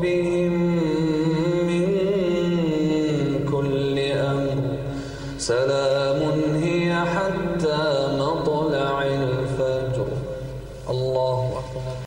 ربهم من كل أمر سلام هي حتى مطلع الفجر الله أكبر